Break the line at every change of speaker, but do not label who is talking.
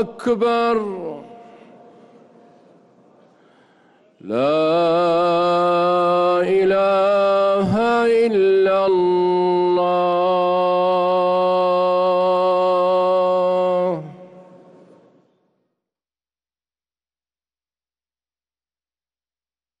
أكبر. لا